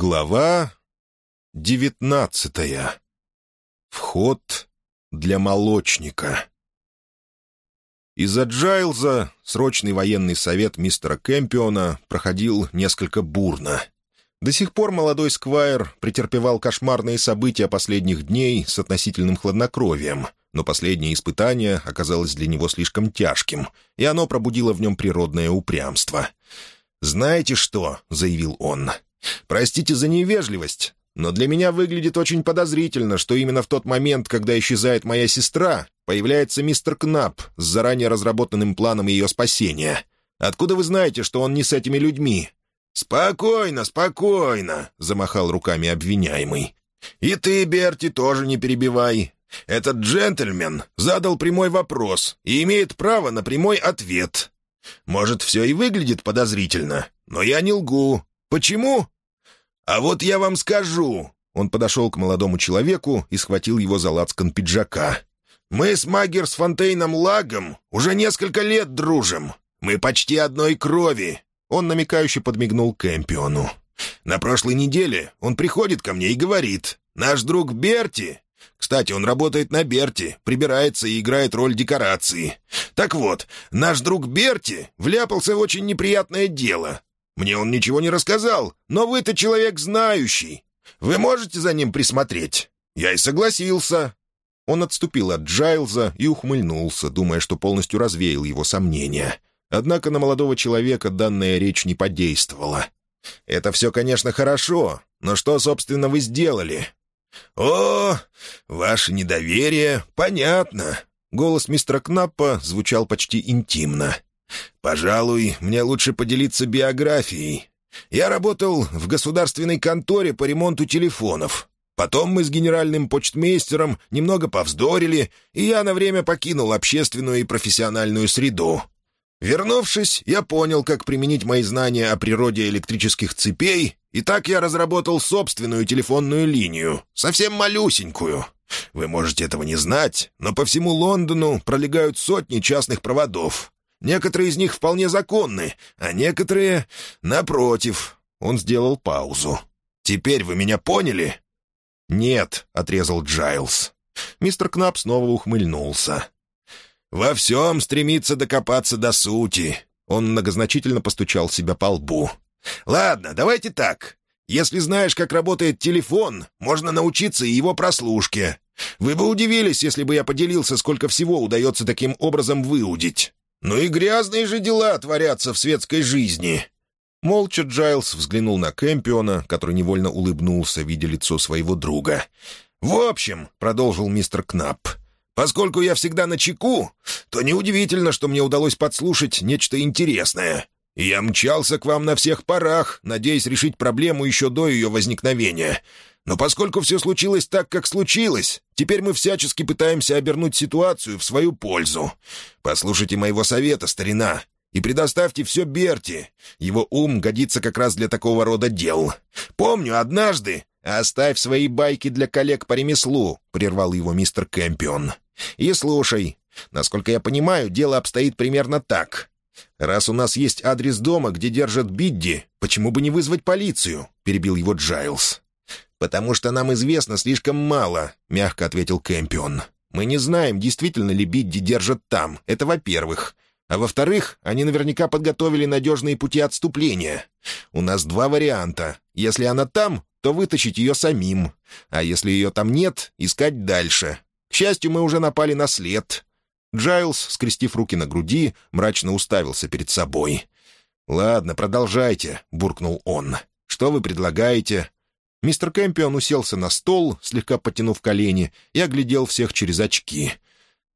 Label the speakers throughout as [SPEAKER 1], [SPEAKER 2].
[SPEAKER 1] Глава девятнадцатая. Вход для молочника. Из-за Джайлза срочный военный совет мистера Кэмпиона проходил несколько бурно. До сих пор молодой Сквайр претерпевал кошмарные события последних дней с относительным хладнокровием, но последнее испытание оказалось для него слишком тяжким, и оно пробудило в нем природное упрямство. «Знаете что?» — заявил он — Простите за невежливость, но для меня выглядит очень подозрительно, что именно в тот момент, когда исчезает моя сестра, появляется мистер Кнап с заранее разработанным планом ее спасения. Откуда вы знаете, что он не с этими людьми?» «Спокойно, спокойно», — замахал руками обвиняемый. «И ты, Берти, тоже не перебивай. Этот джентльмен задал прямой вопрос и имеет право на прямой ответ. Может, все и выглядит подозрительно, но я не лгу. Почему? А вот я вам скажу. Он подошел к молодому человеку и схватил его за лацкан пиджака. «Мы с Магер с Фонтейном Лагом уже несколько лет дружим. Мы почти одной крови». Он намекающе подмигнул Кэмпиону. «На прошлой неделе он приходит ко мне и говорит, «Наш друг Берти...» Кстати, он работает на Берти, прибирается и играет роль декорации. Так вот, наш друг Берти вляпался в очень неприятное дело. Мне он ничего не рассказал, но вы-то человек знающий. Вы можете за ним присмотреть?» Я и согласился. Он отступил от Джайлза и ухмыльнулся, думая, что полностью развеял его сомнения. Однако на молодого человека данная речь не подействовала. «Это все, конечно, хорошо, но что, собственно, вы сделали?» «О, ваше недоверие, понятно». Голос мистера Кнаппа звучал почти интимно. «Пожалуй, мне лучше поделиться биографией. Я работал в государственной конторе по ремонту телефонов. Потом мы с генеральным почтмейстером немного повздорили, и я на время покинул общественную и профессиональную среду. Вернувшись, я понял, как применить мои знания о природе электрических цепей, и так я разработал собственную телефонную линию, совсем малюсенькую. Вы можете этого не знать, но по всему Лондону пролегают сотни частных проводов. Некоторые из них вполне законны, а некоторые, напротив». Он сделал паузу. «Теперь вы меня поняли?» «Нет», — отрезал Джайлз. Мистер Кнап снова ухмыльнулся. «Во всем стремится докопаться до сути». Он многозначительно постучал себя по лбу. «Ладно, давайте так. Если знаешь, как работает телефон, можно научиться и его прослушке. Вы бы удивились, если бы я поделился, сколько всего удается таким образом выудить. «Ну и грязные же дела творятся в светской жизни!» Молча Джайлз взглянул на Кэмпиона, который невольно улыбнулся, видя лицо своего друга. «В общем», — продолжил мистер Кнап, — «поскольку я всегда на чеку, то неудивительно, что мне удалось подслушать нечто интересное. Я мчался к вам на всех парах, надеясь решить проблему еще до ее возникновения. Но поскольку все случилось так, как случилось, теперь мы всячески пытаемся обернуть ситуацию в свою пользу. Послушайте моего совета, старина, и предоставьте все Берти. Его ум годится как раз для такого рода дел. Помню, однажды... «Оставь свои байки для коллег по ремеслу», — прервал его мистер Кэмпион. «И слушай. Насколько я понимаю, дело обстоит примерно так. Раз у нас есть адрес дома, где держат Бидди, почему бы не вызвать полицию?» — перебил его Джайлз. «Потому что нам известно слишком мало», — мягко ответил Кэмпион. «Мы не знаем, действительно ли Бидди держат там. Это во-первых. А во-вторых, они наверняка подготовили надежные пути отступления. У нас два варианта. Если она там, то вытащить ее самим. А если ее там нет, искать дальше. К счастью, мы уже напали на след». Джайлз, скрестив руки на груди, мрачно уставился перед собой. «Ладно, продолжайте», — буркнул он. «Что вы предлагаете?» Мистер Кэмпион уселся на стол, слегка потянув колени, и оглядел всех через очки.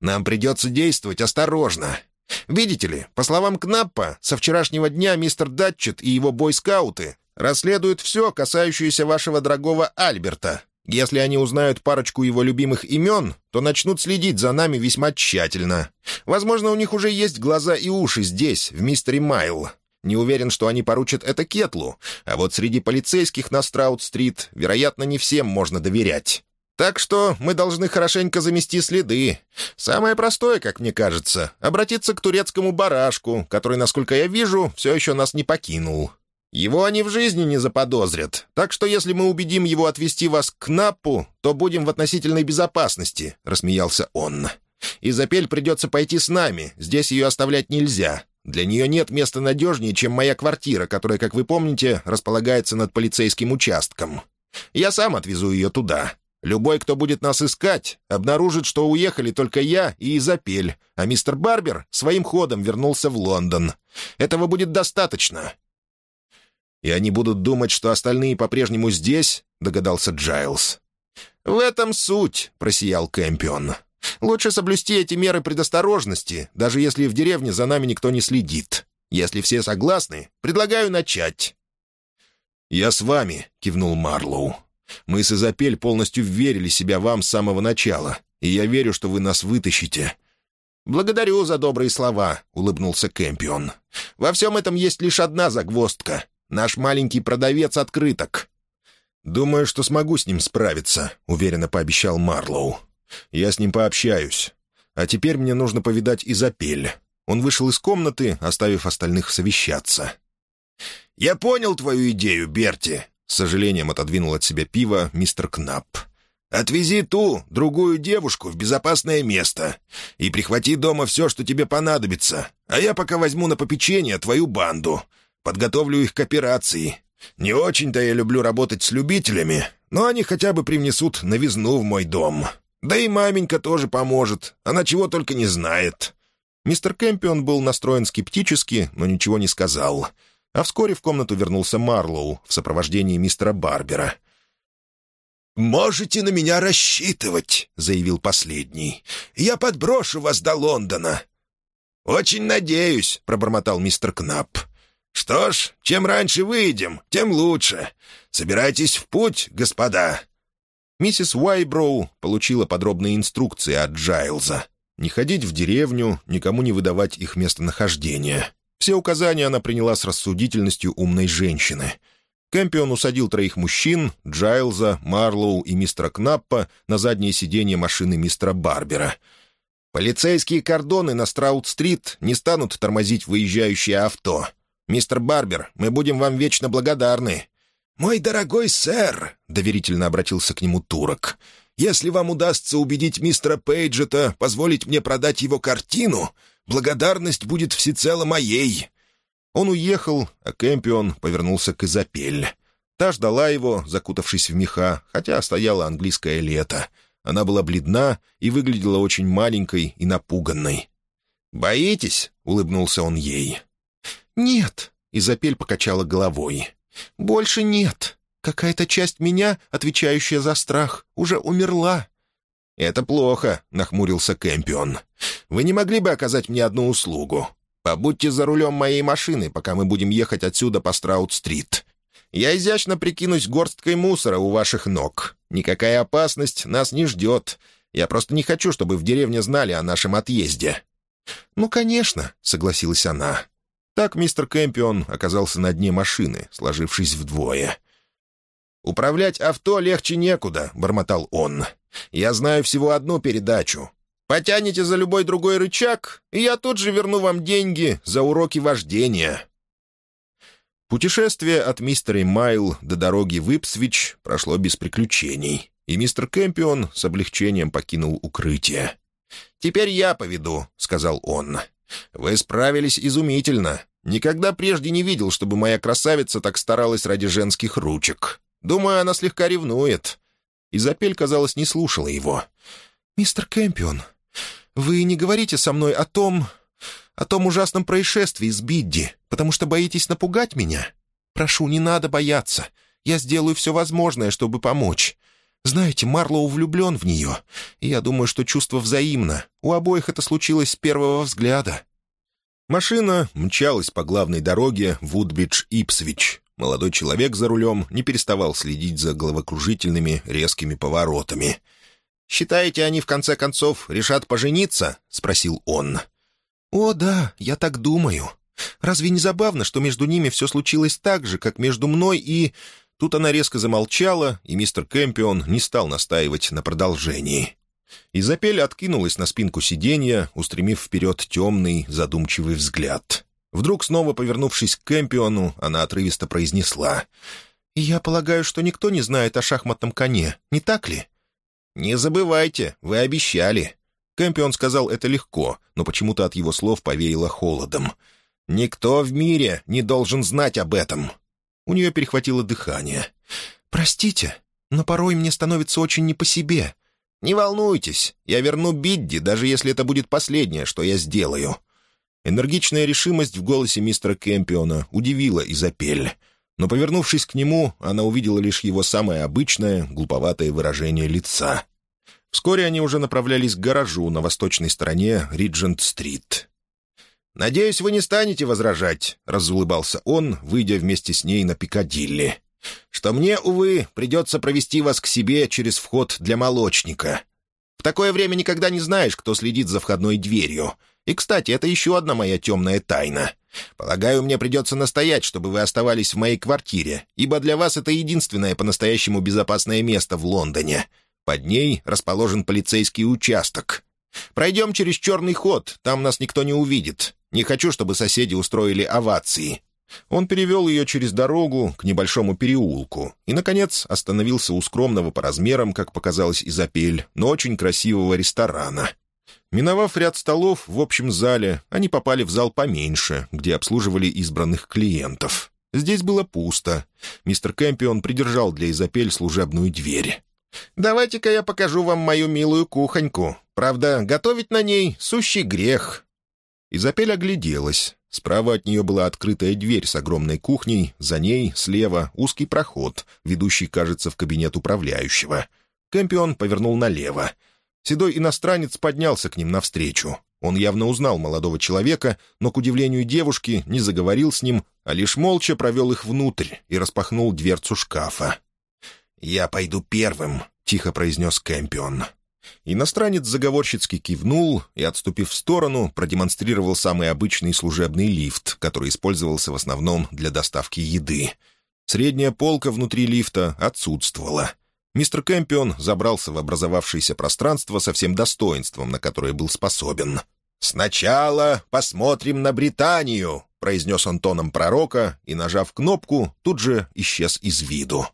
[SPEAKER 1] «Нам придется действовать осторожно. Видите ли, по словам Кнаппа, со вчерашнего дня мистер Датчет и его бойскауты расследуют все, касающееся вашего дорогого Альберта. Если они узнают парочку его любимых имен, то начнут следить за нами весьма тщательно. Возможно, у них уже есть глаза и уши здесь, в мистере Майл. Не уверен, что они поручат это Кетлу, а вот среди полицейских на Страут-стрит, вероятно, не всем можно доверять. Так что мы должны хорошенько замести следы. Самое простое, как мне кажется, обратиться к турецкому барашку, который, насколько я вижу, все еще нас не покинул.
[SPEAKER 2] Его они в жизни не заподозрят, так что если мы убедим его отвезти вас к Наппу, то будем в относительной безопасности», — рассмеялся он. «Изапель придется пойти с нами, здесь ее оставлять нельзя. Для нее нет места надежнее, чем моя квартира, которая, как вы помните, располагается над полицейским участком. Я сам отвезу ее туда. Любой, кто будет нас искать, обнаружит, что уехали только я и Изапель, а мистер Барбер своим ходом вернулся в Лондон. Этого будет достаточно». «И они будут думать, что остальные по-прежнему здесь?» — догадался Джайлз. «В этом суть», — просиял Кэмпион. Лучше соблюсти эти меры предосторожности, даже если в деревне за нами никто не следит. Если все согласны, предлагаю начать».
[SPEAKER 1] «Я с вами», — кивнул Марлоу. «Мы с Изапель полностью верили себя вам с самого начала, и я верю, что вы нас вытащите».
[SPEAKER 2] «Благодарю за добрые слова», — улыбнулся Кэмпион. «Во всем этом есть лишь одна загвоздка. Наш маленький продавец открыток».
[SPEAKER 1] «Думаю, что смогу с ним справиться», — уверенно пообещал Марлоу. Я с ним пообщаюсь. А теперь мне нужно повидать Изапель. Он вышел из комнаты, оставив остальных совещаться.
[SPEAKER 3] «Я понял твою идею, Берти», — с сожалением отодвинул от себя пиво мистер Кнап. «Отвези ту, другую девушку в безопасное место и прихвати дома все, что тебе понадобится, а я пока возьму на попечение твою банду, подготовлю их к операции. Не очень-то я люблю работать с любителями, но они хотя бы привнесут новизну в мой дом. Да и маменька тоже поможет. Она чего только не знает».
[SPEAKER 1] Мистер Кэмпион был настроен скептически, но ничего не сказал. А вскоре в комнату вернулся Марлоу в сопровождении мистера Барбера.
[SPEAKER 3] «Можете на меня рассчитывать», — заявил последний. «Я подброшу вас до Лондона». «Очень надеюсь», — пробормотал мистер Кнап. «Что ж, чем раньше выйдем, тем лучше. Собирайтесь в путь, господа».
[SPEAKER 1] Миссис Уайброу получила подробные инструкции от Джайлза. Не ходить в деревню, никому не выдавать их местонахождение. Все указания она приняла с рассудительностью умной женщины. Кэмпион усадил троих мужчин, Джайлза, Марлоу и мистера Кнаппа, на заднее сиденье машины мистера Барбера. «Полицейские кордоны на Страут-стрит не станут тормозить выезжающее авто. Мистер Барбер, мы будем вам вечно благодарны.
[SPEAKER 3] «Мой дорогой сэр», — доверительно обратился к нему турок, «если вам удастся убедить мистера Пейджета позволить мне продать его картину, благодарность будет всецело моей».
[SPEAKER 1] Он уехал, а Кэмпион повернулся к Изапель. Та ждала его, закутавшись в меха, хотя стояло английское лето. Она была бледна и выглядела очень маленькой и напуганной.
[SPEAKER 2] «Боитесь?» — улыбнулся он ей.
[SPEAKER 4] «Нет», — Изапель покачала головой. «Больше нет. Какая-то часть меня, отвечающая за страх, уже умерла».
[SPEAKER 2] «Это плохо», — нахмурился Кэмпион. «Вы не могли бы оказать мне одну услугу? Побудьте за рулем моей машины, пока мы будем ехать отсюда по Страут-стрит. Я изящно прикинусь горсткой мусора у ваших ног. Никакая опасность нас не ждет. Я просто не хочу, чтобы в деревне знали о нашем отъезде».
[SPEAKER 4] «Ну, конечно», — согласилась она.
[SPEAKER 1] Так мистер Кэмпион оказался на дне машины, сложившись вдвое.
[SPEAKER 2] «Управлять авто легче некуда», — бормотал он. «Я знаю всего одну передачу. Потянете за любой другой рычаг, и я тут же верну вам деньги за уроки вождения».
[SPEAKER 1] Путешествие от мистера Майл до дороги в Ипсвич прошло без приключений, и мистер Кэмпион с облегчением покинул укрытие.
[SPEAKER 2] «Теперь я поведу», — сказал он. «Вы справились изумительно. Никогда прежде не видел, чтобы моя красавица так старалась ради женских ручек. Думаю, она слегка ревнует».
[SPEAKER 1] Изапель, казалось, не слушала его.
[SPEAKER 4] «Мистер Кэмпион, вы не говорите со мной о том... о том ужасном происшествии с Бидди, потому что боитесь напугать меня? Прошу, не надо бояться. Я сделаю все возможное, чтобы помочь. Знаете, Марлоу влюблен в нее, и я думаю, что чувство взаимно. У обоих это случилось с первого взгляда».
[SPEAKER 1] Машина мчалась по главной дороге Вудбридж-Ипсвич. Молодой человек за рулем не переставал следить за головокружительными резкими поворотами.
[SPEAKER 2] «Считаете, они в конце концов решат пожениться?» — спросил он.
[SPEAKER 4] «О, да, я так думаю. Разве не забавно, что между ними все случилось так же, как между мной и...
[SPEAKER 1] Тут она резко замолчала, и мистер Кэмпион не стал настаивать на продолжении. Изапель откинулась на спинку сиденья, устремив вперед темный, задумчивый взгляд. Вдруг, снова повернувшись к Кэмпиону, она отрывисто произнесла.
[SPEAKER 4] «Я полагаю, что никто не знает о шахматном коне, не так ли?»
[SPEAKER 1] «Не забывайте, вы обещали». Кэмпион сказал это легко, но почему-то от его слов повеяло холодом. «Никто в мире не должен знать об этом». У нее перехватило дыхание.
[SPEAKER 4] «Простите, но порой мне становится очень не по себе».
[SPEAKER 1] «Не волнуйтесь, я верну Бидди, даже если это будет последнее, что я сделаю». Энергичная решимость в голосе мистера Кэмпиона удивила Изапель. Но, повернувшись к нему, она увидела лишь его самое обычное, глуповатое выражение лица. Вскоре они уже направлялись к гаражу на восточной стороне Риджент-стрит. «Надеюсь, вы не станете возражать», — разулыбался он, выйдя вместе с ней на Пикадилли что мне, увы, придется провести вас к себе через вход для молочника. В такое время никогда не знаешь, кто следит за входной дверью. И, кстати, это еще одна моя темная тайна. Полагаю, мне придется настоять, чтобы вы оставались в моей квартире, ибо для вас это единственное по-настоящему безопасное место в Лондоне. Под ней расположен полицейский участок. Пройдем через черный ход, там нас никто не увидит. Не хочу, чтобы соседи устроили овации. Он перевел ее через дорогу к небольшому переулку и, наконец, остановился у скромного по размерам, как показалось Изапель, но очень красивого ресторана. Миновав ряд столов в общем зале, они попали в зал поменьше, где обслуживали избранных клиентов. Здесь было пусто. Мистер Кэмпион придержал для Изапель служебную дверь. «Давайте-ка я покажу вам мою милую кухоньку. Правда, готовить на ней — сущий грех». Изапель огляделась. Справа от нее была открытая дверь с огромной кухней, за ней, слева, узкий проход, ведущий, кажется, в кабинет управляющего. Кэмпион повернул налево. Седой иностранец поднялся к ним навстречу. Он явно узнал молодого человека, но, к удивлению девушки, не заговорил с ним, а лишь молча провел их внутрь и распахнул дверцу шкафа. «Я пойду первым», — тихо произнес Кэмпион. Иностранец заговорщицки кивнул и, отступив в сторону, продемонстрировал самый обычный служебный лифт, который использовался в основном для доставки еды. Средняя полка внутри лифта отсутствовала. Мистер Кэмпион забрался в образовавшееся пространство со всем достоинством, на которое был способен. «Сначала посмотрим на Британию», — произнес он тоном пророка и, нажав кнопку, тут же исчез из виду.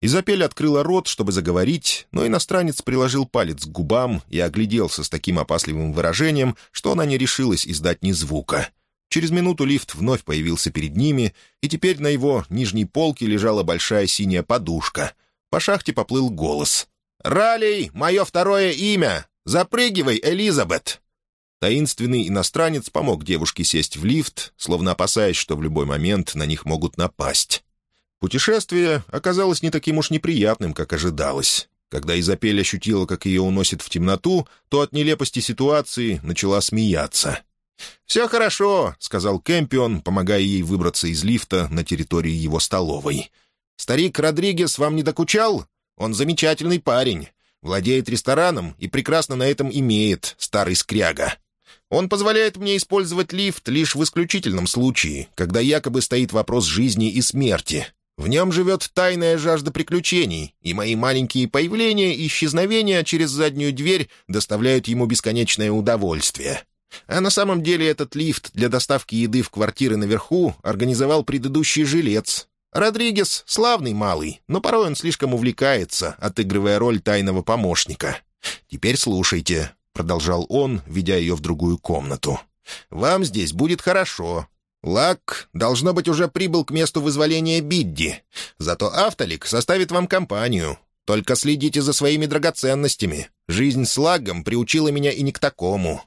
[SPEAKER 1] Изапель открыла рот, чтобы заговорить, но иностранец приложил палец к губам и огляделся с таким опасливым выражением, что она не решилась издать ни звука. Через минуту лифт вновь появился перед ними, и теперь на его нижней полке лежала большая синяя подушка. По шахте поплыл голос. «Ралей — мое второе имя! Запрыгивай, Элизабет!» Таинственный иностранец помог девушке сесть в лифт, словно опасаясь, что в любой момент на них могут напасть. Путешествие оказалось не таким уж неприятным, как ожидалось. Когда Изапель ощутила, как ее уносит в темноту, то от нелепости ситуации начала смеяться. «Все хорошо», — сказал Кэмпион, помогая ей выбраться из лифта на территории его столовой. «Старик Родригес вам не докучал? Он замечательный парень, владеет рестораном и прекрасно на этом имеет, старый скряга. Он позволяет мне использовать лифт лишь в исключительном случае, когда якобы стоит вопрос жизни и смерти, в нем живет тайная жажда приключений, и мои маленькие появления и исчезновения через заднюю дверь доставляют ему бесконечное удовольствие. А на самом деле этот лифт для доставки еды в квартиры наверху организовал предыдущий жилец. Родригес — славный малый, но порой он слишком увлекается, отыгрывая роль тайного помощника. «Теперь слушайте», — продолжал он, ведя ее в другую комнату. «Вам здесь будет хорошо, Лак, должно быть, уже прибыл к месту вызволения Бидди. Зато Автолик составит вам компанию. Только следите за своими драгоценностями. Жизнь с Лагом приучила меня и не к такому».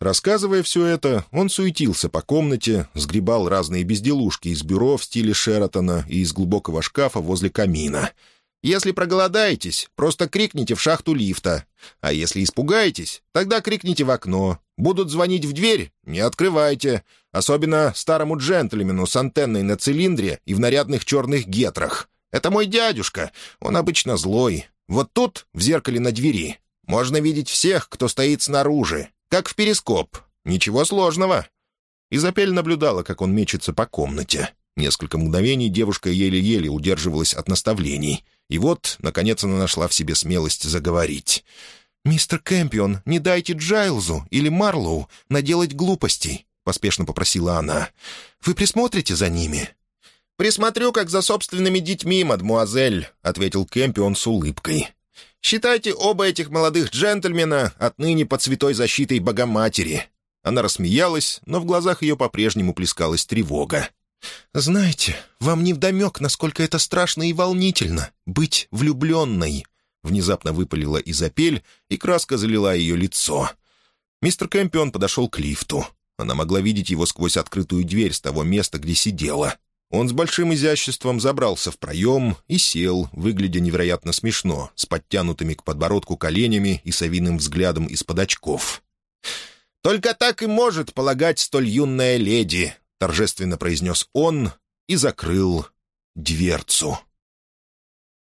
[SPEAKER 1] Рассказывая все это, он суетился по комнате, сгребал разные безделушки из бюро в стиле Шератона и из глубокого шкафа возле камина — если проголодаетесь, просто крикните в шахту лифта. А если испугаетесь, тогда крикните в окно. Будут звонить в дверь — не открывайте. Особенно старому джентльмену с антенной на цилиндре и в нарядных черных гетрах. Это мой дядюшка, он обычно злой. Вот тут, в зеркале на двери, можно видеть всех, кто стоит снаружи, как в перископ. Ничего сложного». Изапель наблюдала, как он мечется по комнате. Несколько мгновений девушка еле-еле удерживалась от наставлений — и вот, наконец, она нашла в себе смелость заговорить. «Мистер Кэмпион, не дайте Джайлзу или Марлоу наделать глупостей. поспешно попросила она. «Вы присмотрите за ними?»
[SPEAKER 2] «Присмотрю, как за собственными детьми, мадмуазель», — ответил Кэмпион с улыбкой. «Считайте оба этих молодых джентльмена отныне под святой защитой Богоматери».
[SPEAKER 1] Она рассмеялась, но в глазах ее по-прежнему плескалась тревога.
[SPEAKER 4] «Знаете, вам невдомек, насколько это страшно и волнительно — быть влюбленной», — внезапно выпалила Изапель, и краска залила ее лицо.
[SPEAKER 1] Мистер Кэмпион подошел к лифту. Она могла видеть его сквозь открытую дверь с того места, где сидела. Он с большим изяществом забрался в проем и сел, выглядя невероятно смешно, с подтянутыми к подбородку коленями и совиным взглядом из-под очков.
[SPEAKER 2] «Только так и может полагать столь юная леди», — торжественно произнес он и закрыл дверцу.